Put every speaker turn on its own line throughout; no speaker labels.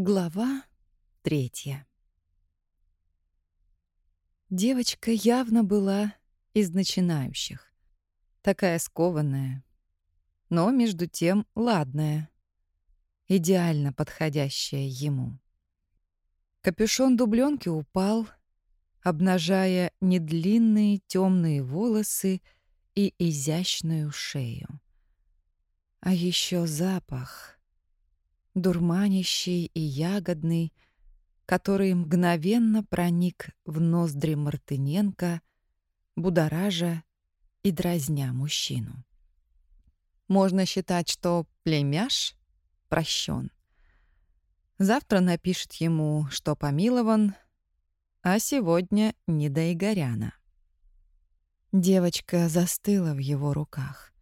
Глава третья. Девочка явно была из начинающих. Такая скованная, но между тем ладная, идеально подходящая ему. Капюшон дубленки упал, обнажая недлинные темные волосы и изящную шею. А еще запах — дурманящий и ягодный, который мгновенно проник в ноздри Мартыненко, будоража и дразня мужчину. Можно считать, что племяш прощен. Завтра напишет ему, что помилован, а сегодня не до Игоряна. Девочка застыла в его руках.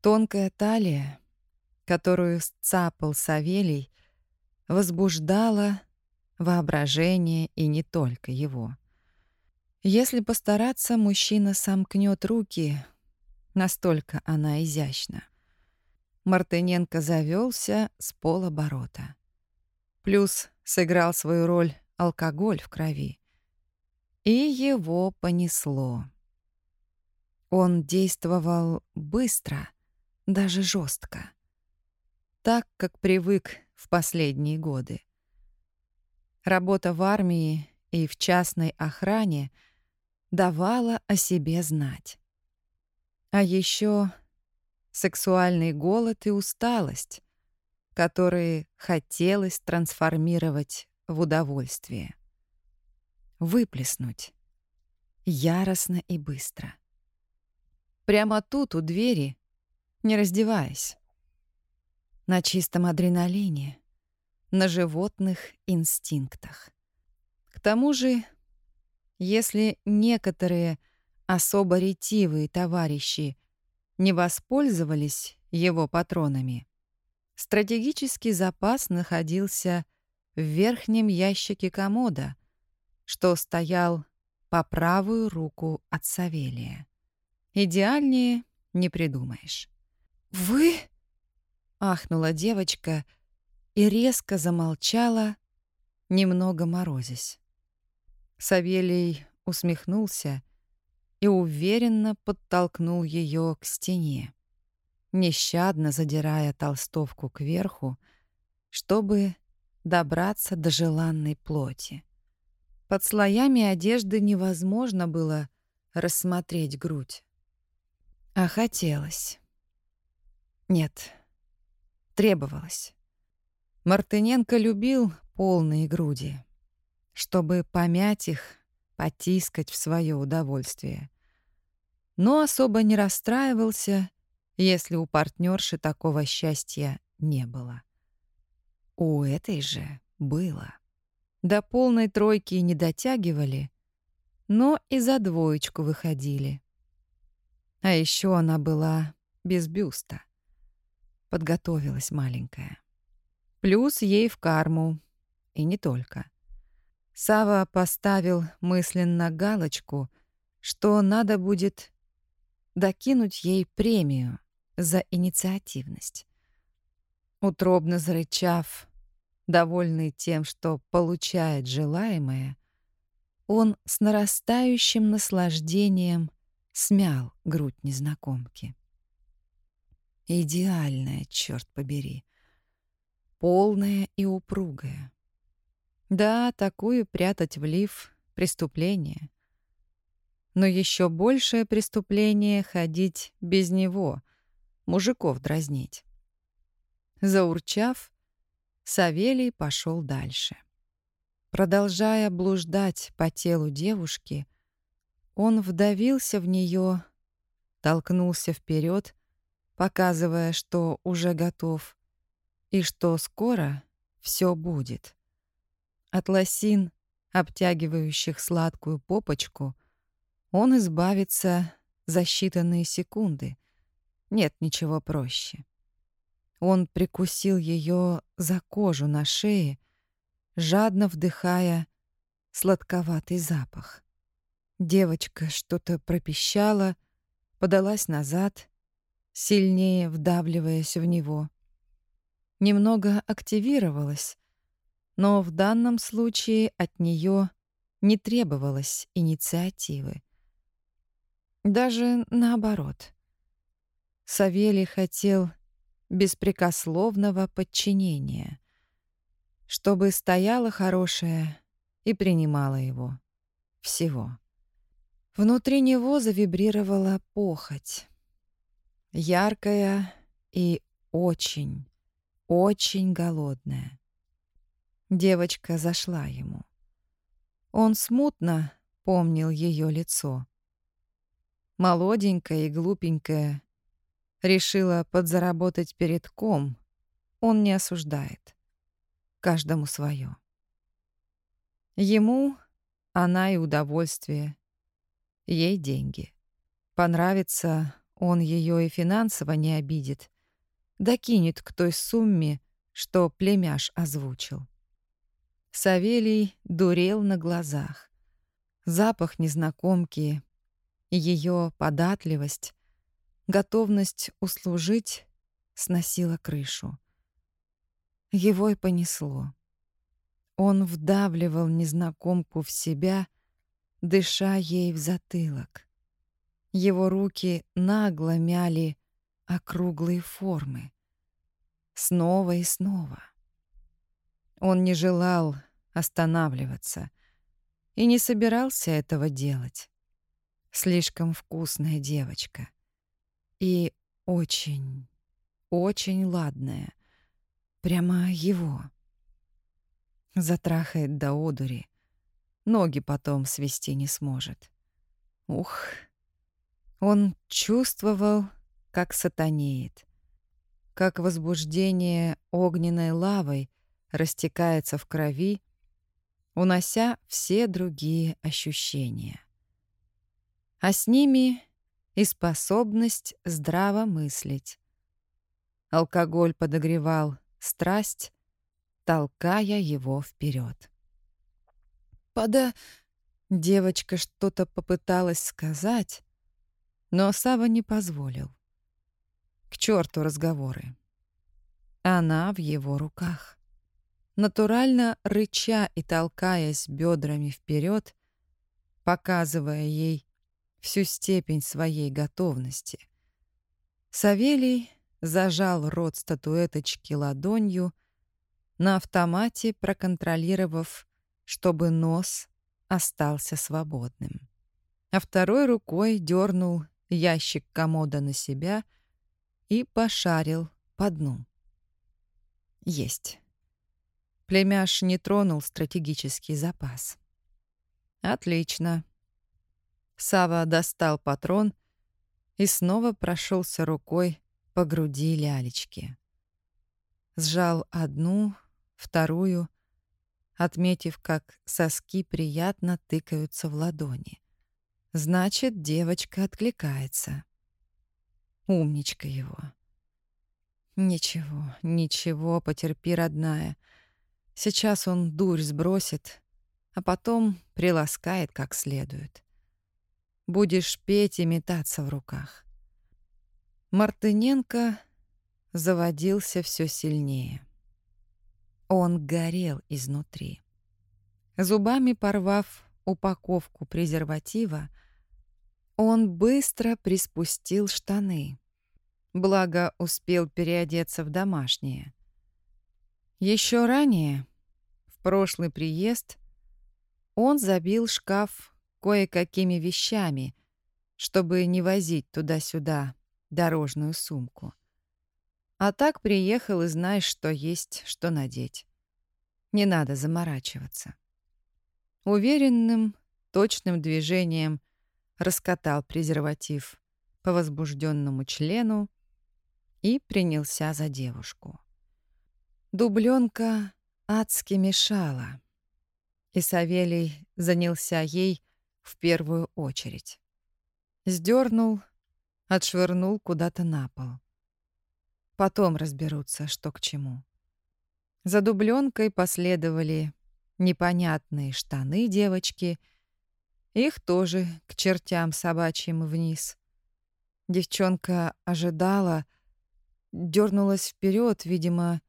Тонкая талия, которую сцапал Савелий, возбуждала воображение и не только его. Если постараться, мужчина сомкнет руки, настолько она изящна. Мартыненко завелся с полоборота. Плюс сыграл свою роль алкоголь в крови. И его понесло. Он действовал быстро, даже жестко так, как привык в последние годы. Работа в армии и в частной охране давала о себе знать. А еще сексуальный голод и усталость, которые хотелось трансформировать в удовольствие. Выплеснуть. Яростно и быстро. Прямо тут, у двери, не раздеваясь на чистом адреналине, на животных инстинктах. К тому же, если некоторые особо ретивые товарищи не воспользовались его патронами, стратегический запас находился в верхнем ящике комода, что стоял по правую руку от Савелия. Идеальнее не придумаешь. «Вы?» Ахнула девочка и резко замолчала, немного морозясь. Савелий усмехнулся и уверенно подтолкнул ее к стене, нещадно задирая толстовку кверху, чтобы добраться до желанной плоти. Под слоями одежды невозможно было рассмотреть грудь. А хотелось. Нет, требовалось. Мартыненко любил полные груди, чтобы помять их, потискать в свое удовольствие. Но особо не расстраивался, если у партнерши такого счастья не было. У этой же было. До полной тройки не дотягивали, но и за двоечку выходили. А еще она была без бюста. Подготовилась маленькая. Плюс ей в карму. И не только. Сава поставил мысленно галочку, что надо будет докинуть ей премию за инициативность. Утробно зарычав, довольный тем, что получает желаемое, он с нарастающим наслаждением смял грудь незнакомки. Идеальная, черт побери. Полная и упругая. Да, такую прятать в лиф — преступление. Но еще большее преступление — ходить без него, мужиков дразнить. Заурчав, Савелий пошел дальше. Продолжая блуждать по телу девушки, он вдавился в нее, толкнулся вперед показывая, что уже готов и что скоро все будет. От лосин, обтягивающих сладкую попочку, он избавится за считанные секунды. Нет ничего проще. Он прикусил ее за кожу на шее, жадно вдыхая сладковатый запах. Девочка что-то пропищала, подалась назад сильнее вдавливаясь в него. Немного активировалась, Но в данном случае от нее не требовалось инициативы. Даже наоборот. Савелий хотел беспрекословного подчинения, чтобы стояла хорошая и принимала его. Всего. Внутри него завибрировала похоть. Яркая и очень, очень голодная. Девочка зашла ему. Он смутно помнил ее лицо. Молоденькая и глупенькая, решила подзаработать перед ком, он не осуждает. Каждому свое. Ему она и удовольствие, ей деньги. Понравится, он ее и финансово не обидит, докинет к той сумме, что племяш озвучил. Савелий дурел на глазах. Запах незнакомки, ее податливость, готовность услужить сносила крышу. Его и понесло. Он вдавливал незнакомку в себя, дыша ей в затылок. Его руки нагло мяли округлые формы. Снова и снова. Он не желал останавливаться и не собирался этого делать. Слишком вкусная девочка. И очень, очень ладная. Прямо его. Затрахает до одури. Ноги потом свести не сможет. Ух. Он чувствовал, как сатанеет. Как возбуждение огненной лавой растекается в крови, унося все другие ощущения. А с ними и способность здраво мыслить. Алкоголь подогревал страсть, толкая его вперед. «Пода...» Девочка что-то попыталась сказать, но Сава не позволил. К черту разговоры. Она в его руках натурально рыча и толкаясь бедрами вперед, показывая ей всю степень своей готовности. Савелий зажал рот статуэточки ладонью, на автомате проконтролировав, чтобы нос остался свободным. А второй рукой дернул ящик комода на себя и пошарил по дну. Есть. Племяш не тронул стратегический запас. Отлично. Сава достал патрон и снова прошелся рукой по груди лялечки. Сжал одну, вторую, отметив, как соски приятно тыкаются в ладони. Значит, девочка откликается. Умничка его. Ничего, ничего, потерпи, родная. Сейчас он дурь сбросит, а потом приласкает как следует. Будешь петь и метаться в руках. Мартыненко заводился все сильнее. Он горел изнутри. Зубами порвав упаковку презерватива, он быстро приспустил штаны. Благо успел переодеться в домашнее. Еще ранее, в прошлый приезд, он забил шкаф кое-какими вещами, чтобы не возить туда-сюда дорожную сумку. А так приехал и знаешь, что есть, что надеть. Не надо заморачиваться. Уверенным, точным движением раскатал презерватив по возбужденному члену и принялся за девушку. Дубленка адски мешала, и Савелий занялся ей в первую очередь. Сдернул, отшвырнул куда-то на пол. Потом разберутся, что к чему. За дубленкой последовали непонятные штаны девочки, их тоже к чертям собачьим вниз. Девчонка ожидала, дернулась вперед, видимо,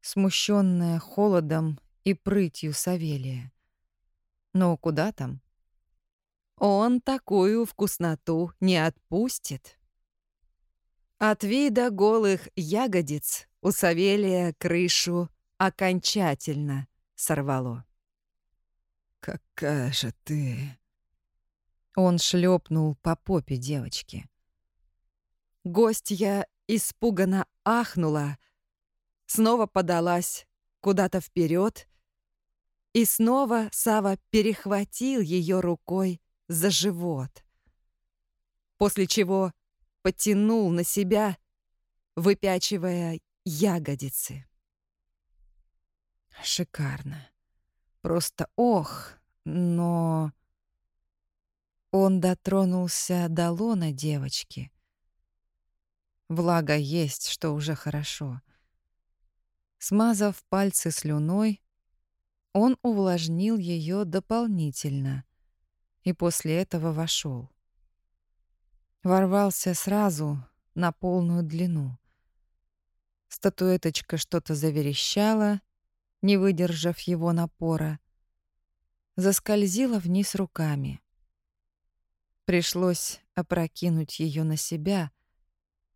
смущенная холодом и прытью Савелия. Но куда там? Он такую вкусноту не отпустит. От вида голых ягодиц у Савелия крышу окончательно сорвало.
«Какая же ты...»
Он шлепнул по попе девочки. Гостья испуганно ахнула, снова подалась куда-то вперед, и снова Сава перехватил ее рукой за живот, после чего потянул на себя, выпячивая ягодицы. Шикарно. Просто ох, но... Он дотронулся до лона девочки. Влага есть, что уже хорошо. Смазав пальцы слюной, он увлажнил ее дополнительно и после этого вошел. Ворвался сразу на полную длину. Статуэточка что-то заверещала, не выдержав его напора. Заскользила вниз руками. Пришлось опрокинуть ее на себя,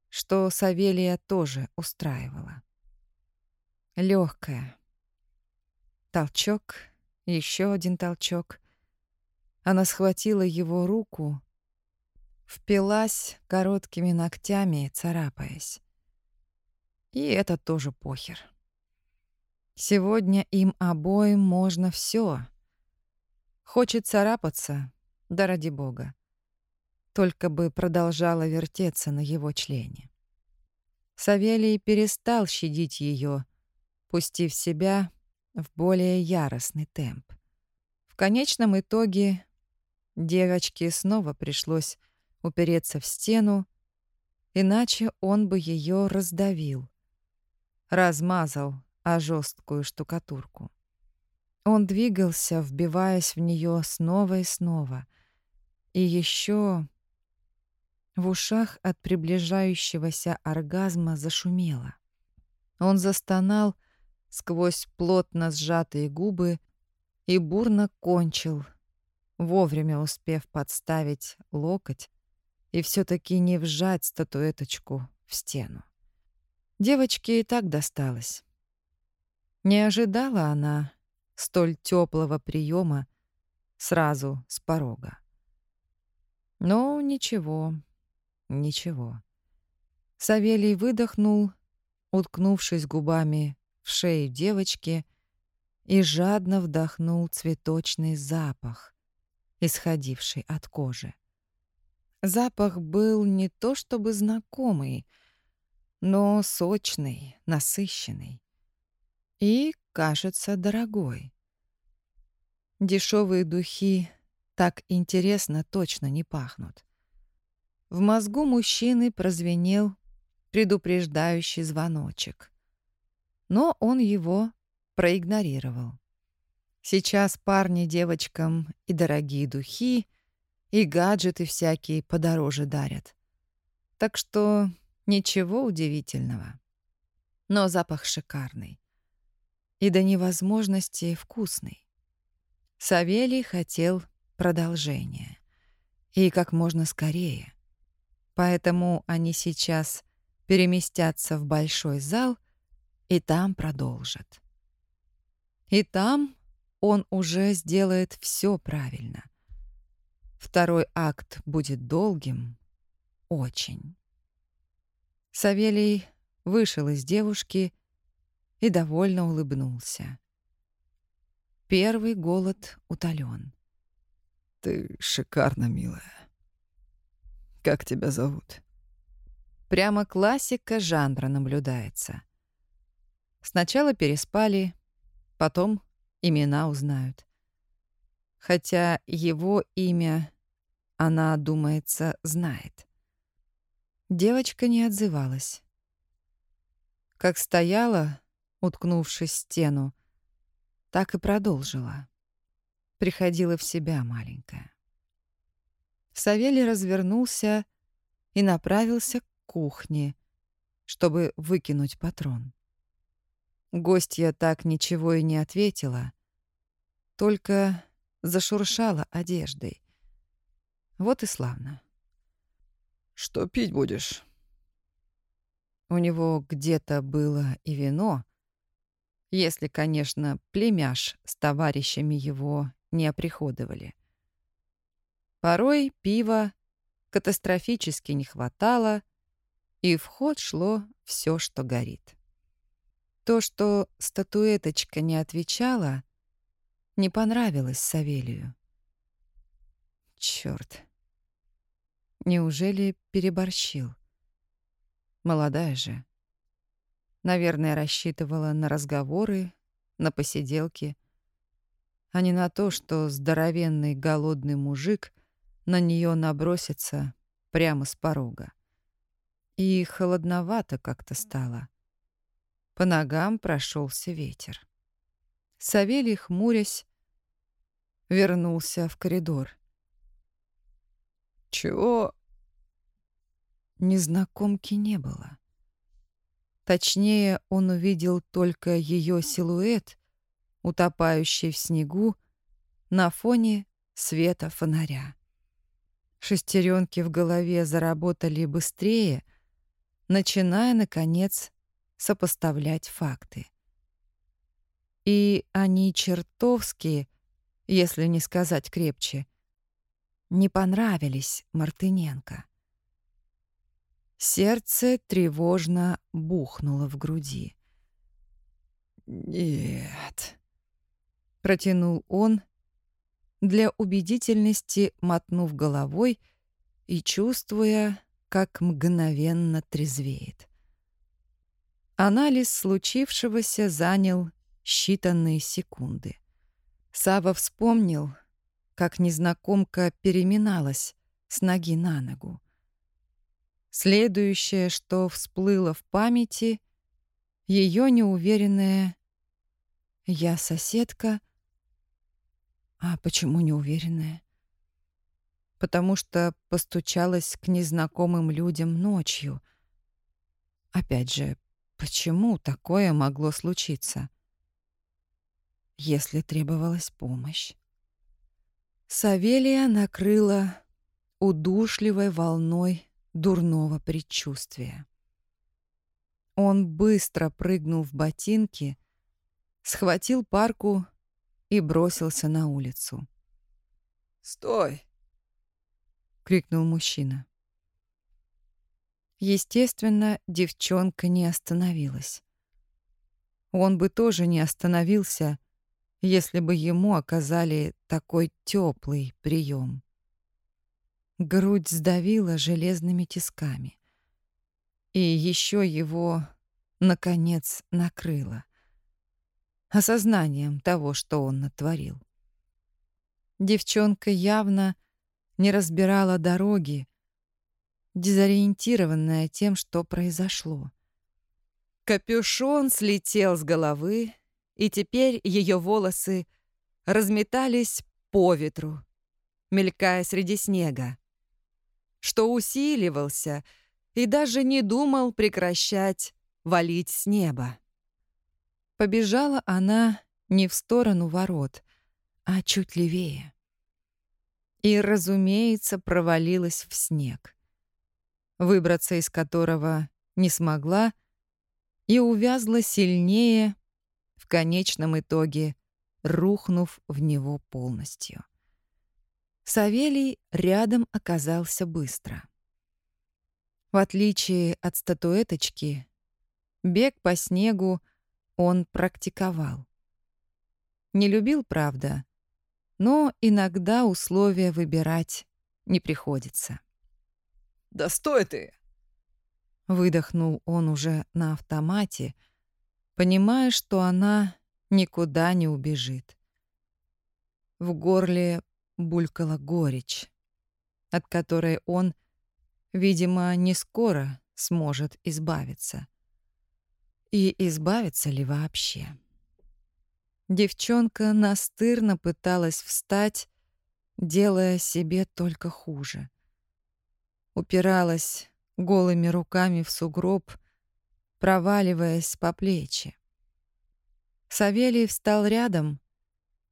что Савелия тоже устраивала. Легкая. Толчок, еще один толчок. Она схватила его руку, впилась короткими ногтями, царапаясь. И это тоже похер. Сегодня им обоим можно все. Хочет царапаться, да ради бога только бы продолжала вертеться на его члене. Савелий перестал щадить ее, пустив себя в более яростный темп. В конечном итоге девочке снова пришлось упереться в стену, иначе он бы ее раздавил, размазал о жесткую штукатурку. Он двигался, вбиваясь в нее снова и снова. И еще в ушах от приближающегося оргазма зашумело. Он застонал сквозь плотно сжатые губы и бурно кончил, вовремя успев подставить локоть и все таки не вжать статуэточку в стену. Девочке и так досталось. Не ожидала она столь теплого приема сразу с порога. Но ничего, Ничего. Савелий выдохнул, уткнувшись губами в шею девочки, и жадно вдохнул цветочный запах, исходивший от кожи. Запах был не то чтобы знакомый, но сочный, насыщенный и, кажется, дорогой. Дешевые духи так интересно точно не пахнут. В мозгу мужчины прозвенел предупреждающий звоночек. Но он его проигнорировал. Сейчас парни девочкам и дорогие духи, и гаджеты всякие подороже дарят. Так что ничего удивительного. Но запах шикарный. И до невозможности вкусный. Савелий хотел продолжения. И как можно скорее. Поэтому они сейчас переместятся в большой зал и там продолжат. И там он уже сделает все правильно. Второй акт будет долгим, очень. Савелий вышел из девушки и довольно улыбнулся. Первый голод утолен.
«Ты шикарно, милая. Как тебя зовут?
Прямо классика жанра наблюдается. Сначала переспали, потом имена узнают. Хотя его имя она, думается, знает. Девочка не отзывалась. Как стояла, уткнувшись в стену, так и продолжила. Приходила в себя маленькая. Савелий развернулся и направился к кухне, чтобы выкинуть патрон. гостья так ничего и не ответила, только зашуршала одеждой. Вот и славно.
«Что пить будешь?»
У него где-то было и вино, если, конечно, племяш с товарищами его не оприходовали. Порой пива катастрофически не хватало, и в ход шло все, что горит. То, что статуэточка не отвечала, не понравилось Савелию. Черт! Неужели переборщил? Молодая же. Наверное, рассчитывала на разговоры, на посиделки, а не на то, что здоровенный голодный мужик на нее набросится прямо с порога. И холодновато как-то стало. По ногам прошелся ветер. Савелий, хмурясь, вернулся в коридор.
«Чего?»
Незнакомки не было. Точнее, он увидел только ее силуэт, утопающий в снегу, на фоне света фонаря. Шестеренки в голове заработали быстрее, начиная, наконец, сопоставлять факты. И они чертовски, если не сказать крепче, не понравились Мартыненко. Сердце тревожно бухнуло в груди.
«Нет», —
протянул он, для убедительности мотнув головой и чувствуя, как мгновенно трезвеет. Анализ случившегося занял считанные секунды. Сава вспомнил, как незнакомка переминалась с ноги на ногу. Следующее, что всплыло в памяти, ее неуверенная «я соседка». А почему неуверенная? Потому что постучалась к незнакомым людям ночью. Опять же, почему такое могло случиться? Если требовалась помощь. Савелия накрыла удушливой волной дурного предчувствия. Он быстро прыгнул в ботинки, схватил парку и бросился на улицу.
«Стой!»
— крикнул мужчина. Естественно, девчонка не остановилась. Он бы тоже не остановился, если бы ему оказали такой теплый прием. Грудь сдавила железными тисками. И еще его, наконец, накрыло. Осознанием того, что он натворил. Девчонка явно не разбирала дороги, дезориентированная тем, что произошло. Капюшон слетел с головы, и теперь ее волосы разметались по ветру, мелькая среди снега что усиливался и даже не думал прекращать валить с неба. Побежала она не в сторону ворот, а чуть левее. И, разумеется, провалилась в снег, выбраться из которого не смогла и увязла сильнее, в конечном итоге рухнув в него полностью. Савелий рядом оказался быстро. В отличие от статуэточки, бег по снегу он практиковал. Не любил, правда, но иногда условия выбирать не приходится.
«Да стой ты!»
Выдохнул он уже на автомате, понимая, что она никуда не убежит. В горле булькала горечь, от которой он, видимо, не скоро сможет избавиться. И избавиться ли вообще? Девчонка настырно пыталась встать, делая себе только хуже. Упиралась голыми руками в сугроб, проваливаясь по плечи. Савелий встал рядом,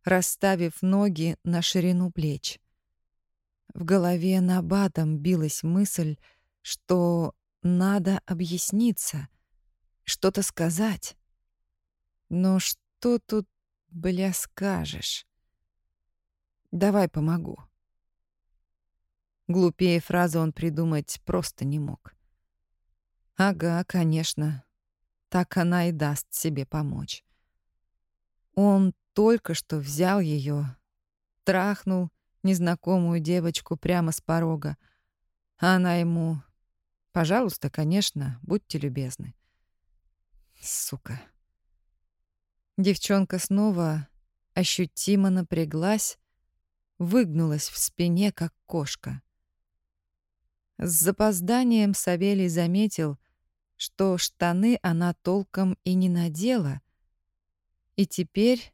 расставив ноги на ширину плеч. В голове набатом билась мысль, что надо объясниться, что-то сказать. Но что тут, бля, скажешь? Давай помогу. Глупее фразы он придумать просто не мог. Ага, конечно. Так она и даст себе помочь. Он только что взял ее, трахнул незнакомую девочку прямо с порога, а она ему «Пожалуйста, конечно, будьте любезны». Сука. Девчонка снова ощутимо напряглась, выгнулась в спине, как кошка. С запозданием Савелий заметил, что штаны она толком и не надела, и теперь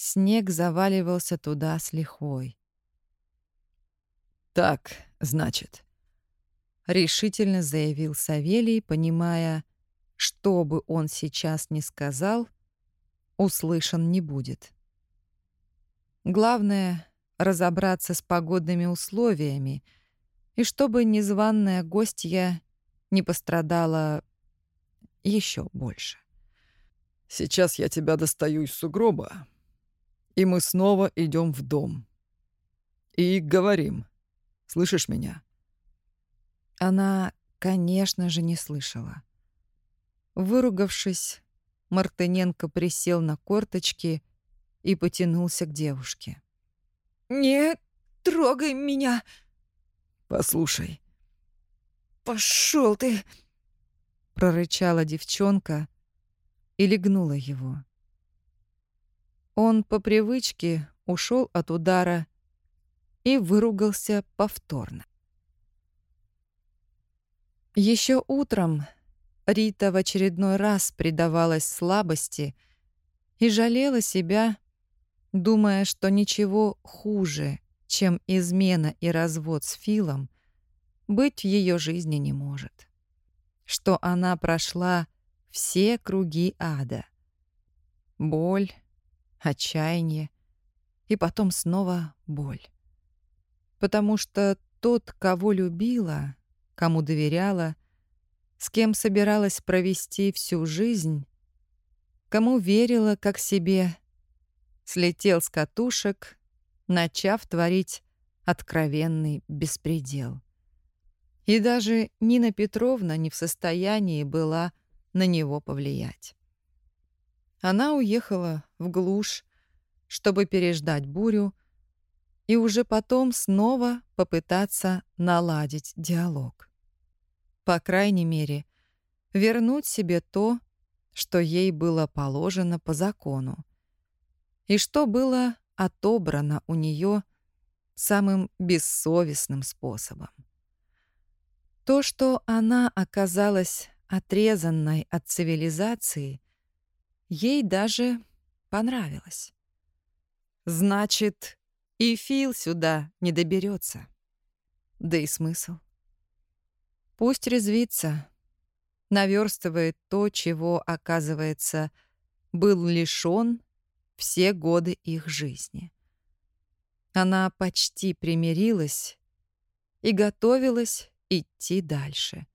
снег заваливался туда с лихвой.
«Так, значит», — решительно заявил Савелий, понимая, что бы он сейчас ни сказал, услышан не будет.
Главное — разобраться с погодными условиями, и чтобы незваная гостья не пострадала еще больше.
«Сейчас я тебя достаю из сугроба, и мы снова идем в дом. И говорим. Слышишь меня?»
Она, конечно же, не слышала. Выругавшись, Мартыненко присел на корточки и потянулся к девушке.
«Не трогай меня!»
«Послушай».
«Пошел ты!»
прорычала девчонка и легнула его. Он по привычке ушел от удара и выругался повторно. Еще утром Рита в очередной раз предавалась слабости и жалела себя, думая, что ничего хуже, чем измена и развод с Филом, быть в ее жизни не может. Что она прошла все круги ада. Боль, отчаяние и потом снова боль. Потому что тот, кого любила, кому доверяла, с кем собиралась провести всю жизнь, кому верила как себе, слетел с катушек, начав творить откровенный беспредел. И даже Нина Петровна не в состоянии была на него повлиять. Она уехала в глушь, чтобы переждать бурю, и уже потом снова попытаться наладить диалог по крайней мере, вернуть себе то, что ей было положено по закону, и что было отобрано у нее самым бессовестным способом. То, что она оказалась отрезанной от цивилизации, ей даже понравилось. Значит, и Фил сюда не доберется. Да и смысл. Пусть резвится, наверстывает то, чего, оказывается, был лишён все годы их жизни. Она почти примирилась и готовилась идти дальше.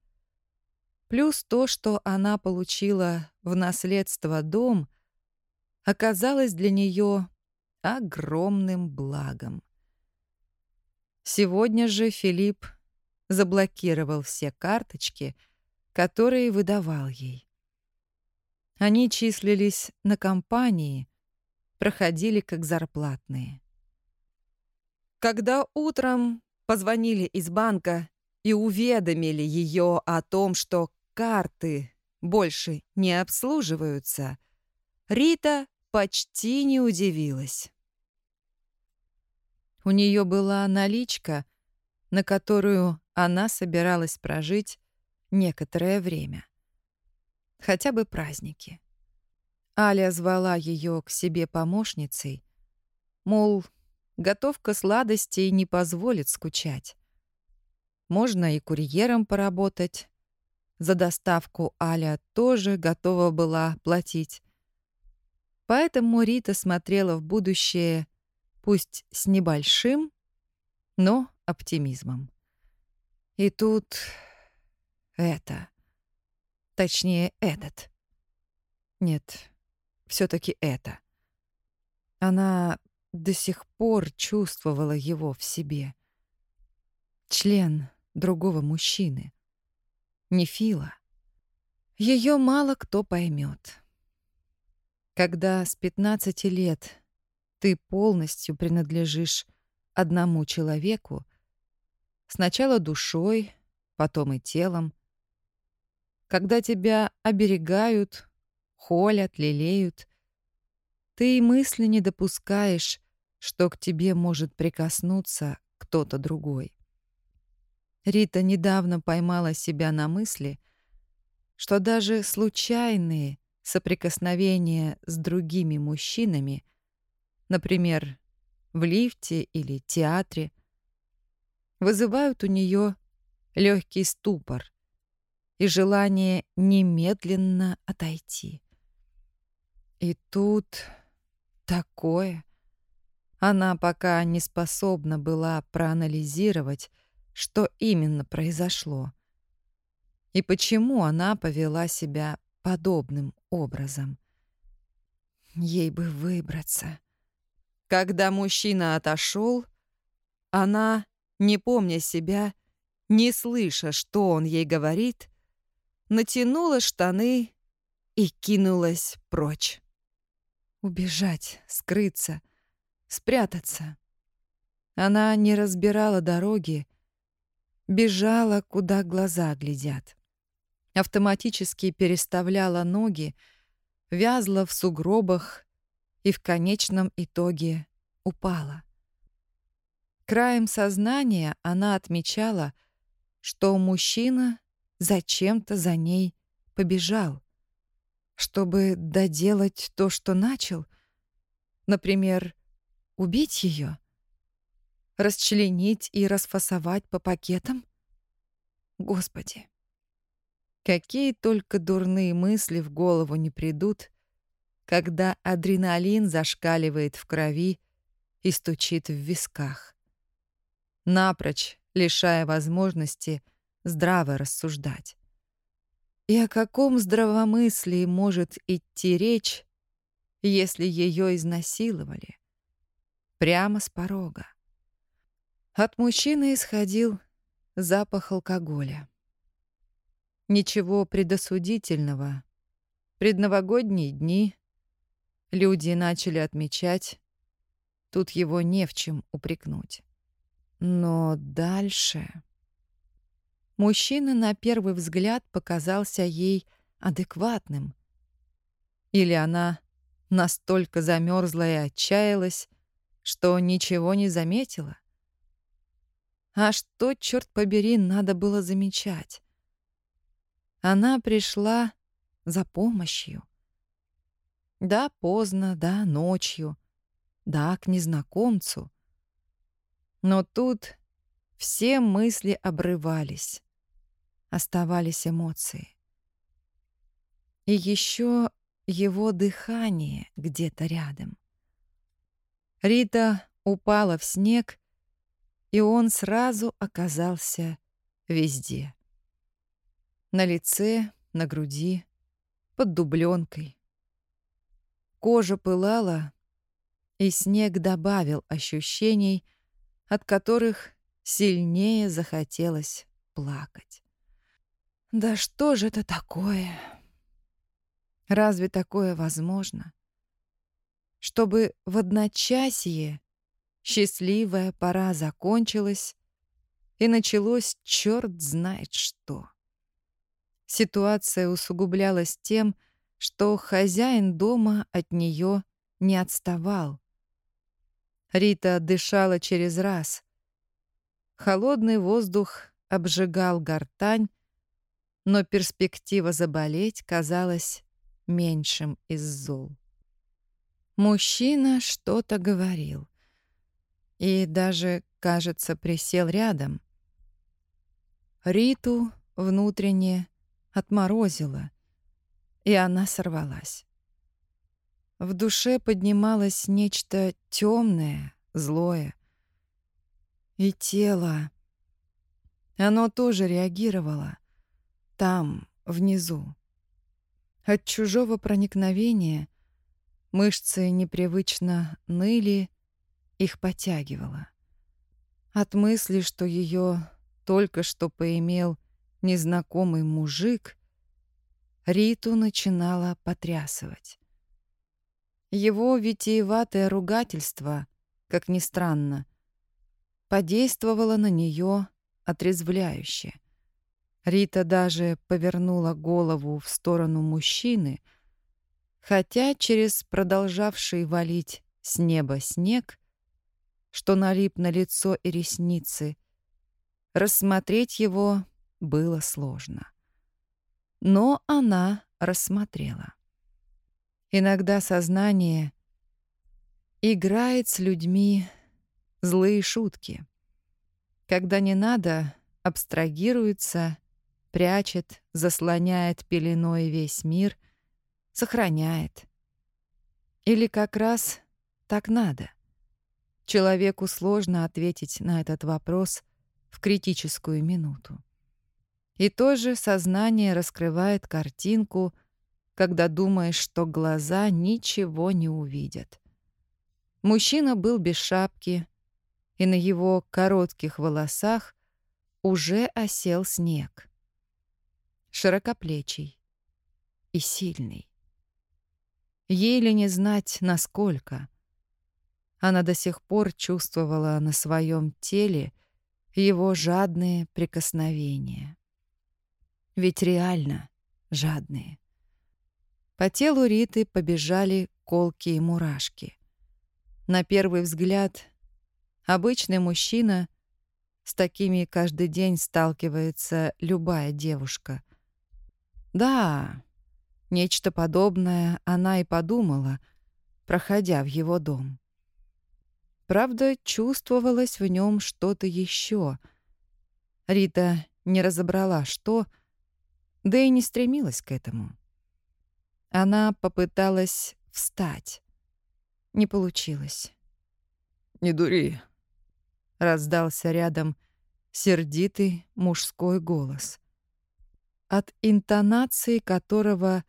Плюс то, что она получила в наследство дом, оказалось для нее огромным благом. Сегодня же Филипп заблокировал все карточки, которые выдавал ей. Они числились на компании, проходили как зарплатные. Когда утром позвонили из банка и уведомили ее о том, что карты больше не обслуживаются, Рита почти не удивилась. У нее была наличка, на которую она собиралась прожить некоторое время. Хотя бы праздники. Аля звала ее к себе помощницей, мол, готовка сладостей не позволит скучать. Можно и курьером поработать. За доставку Аля тоже готова была платить. Поэтому Рита смотрела в будущее, пусть с небольшим, но оптимизмом. И тут это, точнее этот. Нет, все таки это. Она до сих пор чувствовала его в себе. Член другого мужчины. Не Фила. Ее мало кто поймет. Когда с 15 лет ты полностью принадлежишь одному человеку, сначала душой, потом и телом, когда тебя оберегают, холят, лелеют, ты и мысли не допускаешь, что к тебе может прикоснуться кто-то другой. Рита недавно поймала себя на мысли, что даже случайные соприкосновения с другими мужчинами, например, в лифте или театре, вызывают у нее легкий ступор и желание немедленно отойти. И тут такое. Она пока не способна была проанализировать, что именно произошло и почему она повела себя подобным образом. Ей бы выбраться. Когда мужчина отошел, она, не помня себя, не слыша, что он ей говорит, натянула штаны и кинулась прочь. Убежать, скрыться, спрятаться. Она не разбирала дороги, бежала, куда глаза глядят автоматически переставляла ноги, вязла в сугробах и в конечном итоге упала. Краем сознания она отмечала, что мужчина зачем-то за ней побежал, чтобы доделать то, что начал, например, убить ее, расчленить и расфасовать по пакетам. Господи, Какие только дурные мысли в голову не придут, когда адреналин зашкаливает в крови и стучит в висках. Напрочь лишая возможности здраво рассуждать. И о каком здравомыслии может идти речь, если ее изнасиловали? Прямо с порога. От мужчины исходил запах алкоголя. Ничего предосудительного. Предновогодние дни. Люди начали отмечать. Тут его не в чем упрекнуть. Но дальше... Мужчина на первый взгляд показался ей адекватным. Или она настолько замерзла и отчаялась, что ничего не заметила? А что, черт побери, надо было замечать? Она пришла за помощью. Да, поздно, да, ночью, да, к незнакомцу. Но тут все мысли обрывались, оставались эмоции. И еще его дыхание где-то рядом. Рита упала в снег, и он сразу оказался везде. На лице, на груди, под дубленкой. Кожа пылала, и снег добавил ощущений, от которых сильнее захотелось плакать. Да что же это такое? Разве такое возможно? Чтобы в одночасье счастливая пора закончилась и началось черт знает что. Ситуация усугублялась тем, что хозяин дома от нее не отставал. Рита дышала через раз. Холодный воздух обжигал гортань, но перспектива заболеть казалась меньшим из зол. Мужчина что-то говорил. И даже, кажется, присел рядом. Риту внутренне отморозило, и она сорвалась. В душе поднималось нечто темное, злое. И тело. Оно тоже реагировало. Там, внизу. От чужого проникновения мышцы непривычно ныли, их потягивало. От мысли, что ее только что поимел незнакомый мужик, Риту начинала потрясывать. Его витиеватое ругательство, как ни странно, подействовало на нее отрезвляюще. Рита даже повернула голову в сторону мужчины, хотя через продолжавший валить с неба снег, что налип на лицо и ресницы, рассмотреть его было сложно. Но она рассмотрела. Иногда сознание играет с людьми злые шутки. Когда не надо, абстрагируется прячет, заслоняет пеленой весь мир, сохраняет. Или как раз так надо. Человеку сложно ответить на этот вопрос в критическую минуту. И тоже сознание раскрывает картинку, когда думаешь, что глаза ничего не увидят. Мужчина был без шапки, и на его коротких волосах уже осел снег широкоплечий и сильный. Еле не знать, насколько. Она до сих пор чувствовала на своем теле его жадные прикосновения. Ведь реально жадные. По телу Риты побежали колкие мурашки. На первый взгляд, обычный мужчина, с такими каждый день сталкивается любая девушка — да, нечто подобное она и подумала, проходя в его дом. Правда, чувствовалось в нем что-то еще. Рита не разобрала, что, да и не стремилась к этому. Она попыталась встать. Не получилось.
«Не дури», — раздался рядом сердитый мужской голос от интонации которого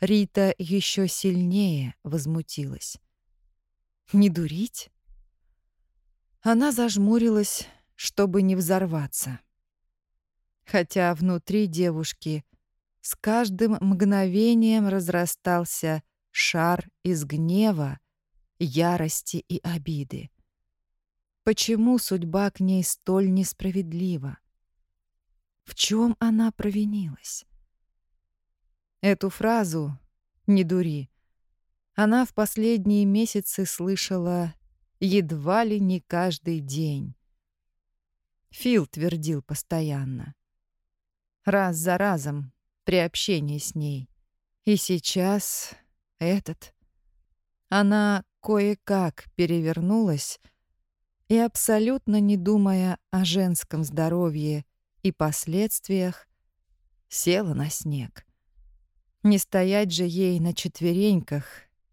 Рита еще сильнее возмутилась. «Не дурить?» Она зажмурилась, чтобы не взорваться. Хотя внутри девушки с каждым мгновением разрастался шар из гнева, ярости и обиды. Почему судьба к ней столь несправедлива? В чем она провинилась? Эту фразу «не дури» она в последние месяцы слышала едва ли не каждый день. Фил твердил постоянно. Раз за разом при общении с ней. И сейчас этот. Она кое-как перевернулась и, абсолютно не думая о женском здоровье и последствиях, села на снег. Не стоять же ей на четвереньках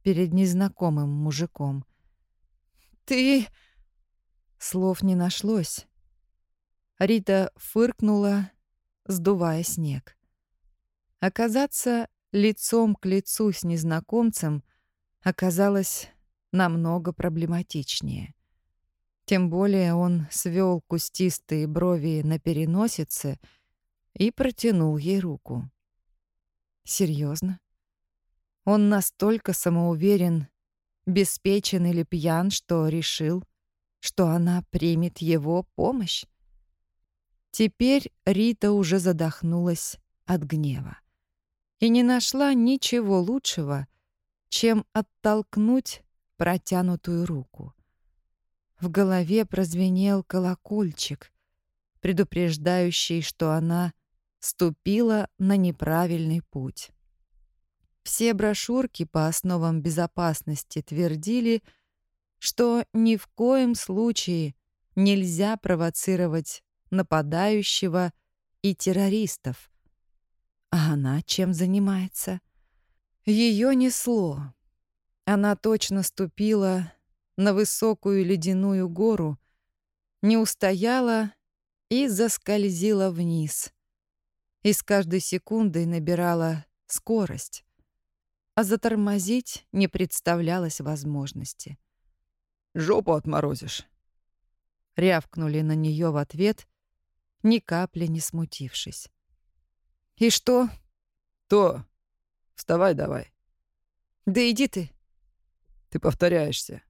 перед незнакомым мужиком. «Ты...» Слов не нашлось. Рита фыркнула, сдувая снег. Оказаться лицом к лицу с незнакомцем оказалось намного проблематичнее. Тем более он свел кустистые брови на переносице и протянул ей руку. Серьезно? Он настолько самоуверен, беспечен или пьян, что решил, что она примет его помощь? Теперь Рита уже задохнулась от гнева и не нашла ничего лучшего, чем оттолкнуть протянутую руку. В голове прозвенел колокольчик, предупреждающий, что она ступила на неправильный путь. Все брошюрки по основам безопасности твердили, что ни в коем случае нельзя провоцировать нападающего и террористов. А она чем занимается? Ее несло.
Она точно ступила на высокую ледяную гору, не устояла и заскользила вниз. И с каждой секундой набирала скорость, а затормозить не представлялось возможности.
«Жопу отморозишь!»
Рявкнули на нее в ответ, ни капли не смутившись. «И что?»
«То! Вставай давай!»
«Да иди ты!»
«Ты повторяешься!»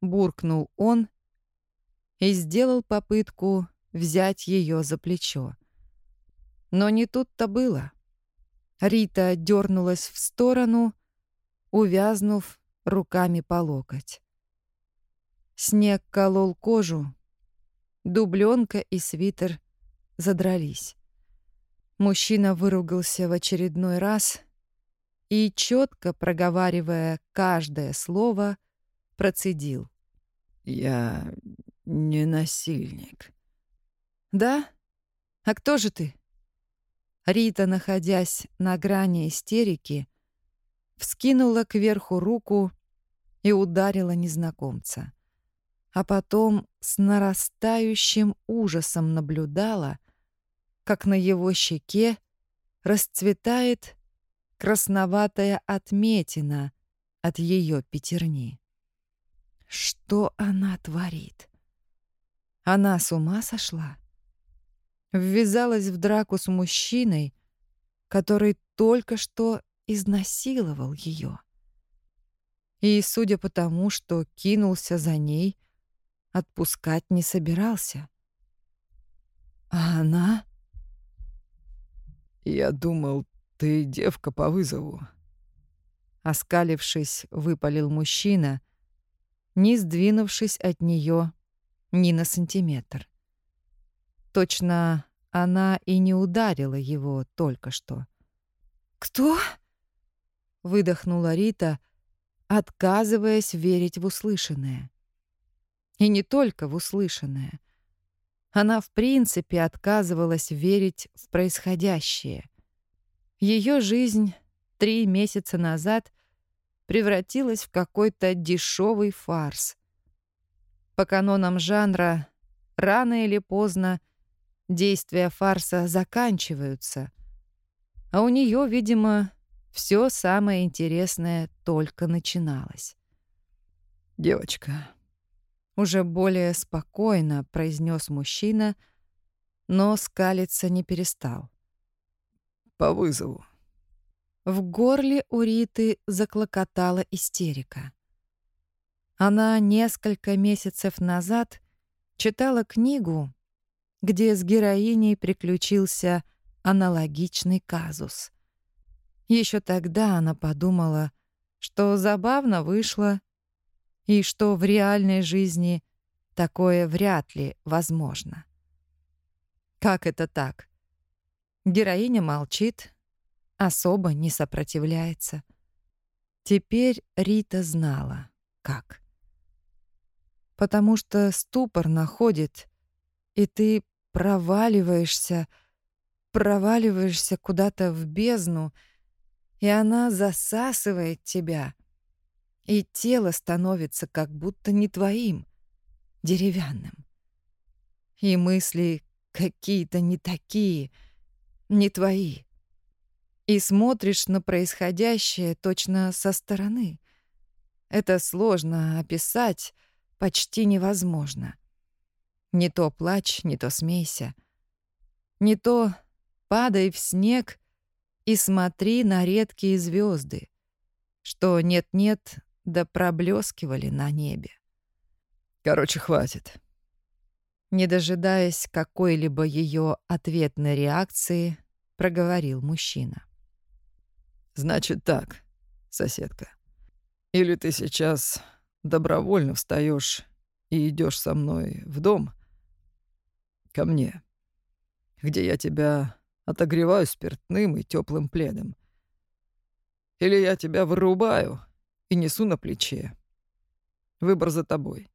Буркнул он и сделал попытку взять ее за плечо. Но не тут-то было. Рита дернулась в сторону, увязнув руками по локоть. Снег колол кожу, дубленка и свитер задрались. Мужчина выругался в очередной раз и, четко проговаривая каждое слово, процедил.
«Я не насильник».
«Да? А кто же ты?» Рита, находясь на грани истерики, вскинула кверху руку и ударила незнакомца. А потом с нарастающим ужасом наблюдала, как на его щеке расцветает красноватая отметина от ее пятерни. Что она творит? Она с ума сошла? Ввязалась в драку с мужчиной, который только что изнасиловал ее. И, судя по тому, что кинулся за ней, отпускать не собирался. А она...
«Я думал, ты девка по вызову».
Оскалившись, выпалил мужчина, не сдвинувшись от нее ни на сантиметр. Точно она и не ударила его только что.
«Кто?»
— выдохнула Рита, отказываясь верить в услышанное. И не только в услышанное. Она в принципе отказывалась верить в происходящее. Ее жизнь три месяца назад превратилась в какой-то дешевый фарс. По канонам жанра, рано или поздно — действия фарса заканчиваются. А у нее, видимо, все самое интересное только начиналось.
«Девочка», —
уже более спокойно произнес мужчина, но скалиться не перестал.
«По вызову».
В горле у Риты заклокотала истерика. Она несколько месяцев назад читала книгу где с героиней приключился аналогичный казус. Еще тогда она подумала, что забавно вышло и что в реальной жизни такое вряд ли возможно. Как это так? Героиня молчит, особо не сопротивляется. Теперь Рита знала, как. Потому что ступор находит, и ты проваливаешься, проваливаешься куда-то в бездну, и она засасывает тебя, и тело становится как будто не твоим, деревянным. И мысли какие-то не такие, не твои. И смотришь на происходящее точно со стороны. Это сложно описать, почти невозможно. Не то плачь, не то смейся. Не то падай в снег и смотри на редкие звезды, что нет-нет, да проблескивали на небе.
Короче, хватит.
Не дожидаясь какой-либо ее ответной реакции, проговорил мужчина.
Значит так, соседка. Или ты сейчас добровольно встаешь и идешь со мной в дом — ко мне, где я тебя отогреваю спиртным и теплым пледом. Или я тебя вырубаю и несу на плече. Выбор за тобой.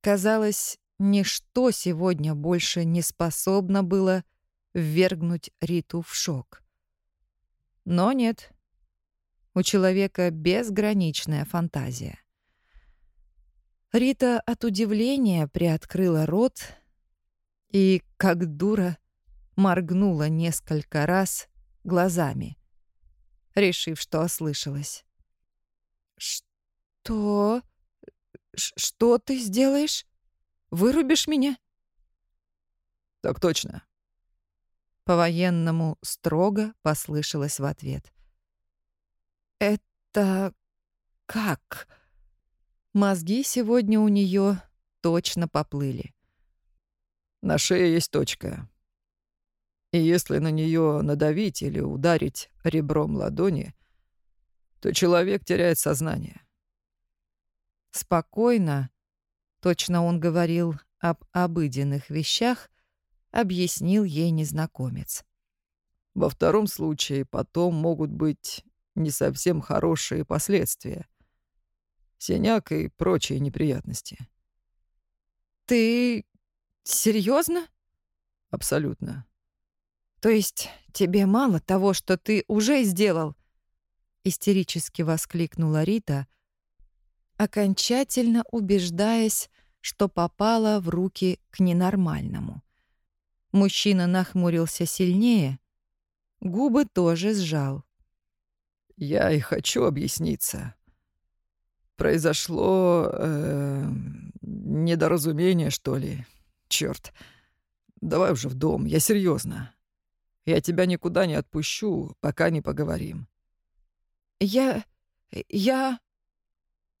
Казалось, ничто сегодня больше не способно было ввергнуть Риту в шок. Но нет. У человека безграничная фантазия. Рита от удивления приоткрыла рот и, как дура, моргнула несколько раз глазами, решив, что ослышалась. «Что? Что ты сделаешь? Вырубишь меня?»
«Так точно».
По-военному строго послышалось в ответ. «Это как?» Мозги сегодня у нее точно поплыли.
На шее есть точка. И если на нее надавить или ударить ребром ладони, то человек теряет сознание.
Спокойно, точно он говорил об обыденных вещах, объяснил ей незнакомец.
Во втором случае потом могут быть не совсем хорошие последствия синяк и прочие неприятности.
«Ты серьезно?
«Абсолютно».
«То есть тебе мало того, что ты уже сделал?» Истерически воскликнула Рита, окончательно убеждаясь, что попала в руки к ненормальному. Мужчина нахмурился сильнее, губы тоже сжал.
«Я и хочу объясниться», Произошло э, недоразумение, что ли. Черт. Давай уже в дом, я серьезно. Я тебя никуда не отпущу, пока не поговорим.
Я... я...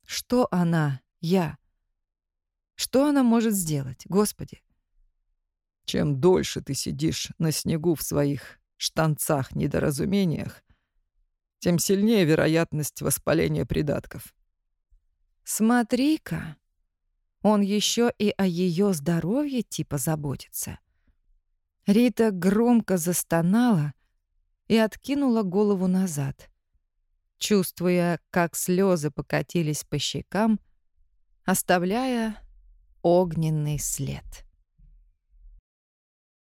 Что она? Я. Что она может сделать, Господи?
Чем дольше ты сидишь на снегу в своих штанцах-недоразумениях, тем сильнее вероятность воспаления придатков.
Смотри-ка, он еще и о ее здоровье типа заботится. Рита громко застонала и откинула голову назад, чувствуя, как слезы покатились по щекам, оставляя огненный след.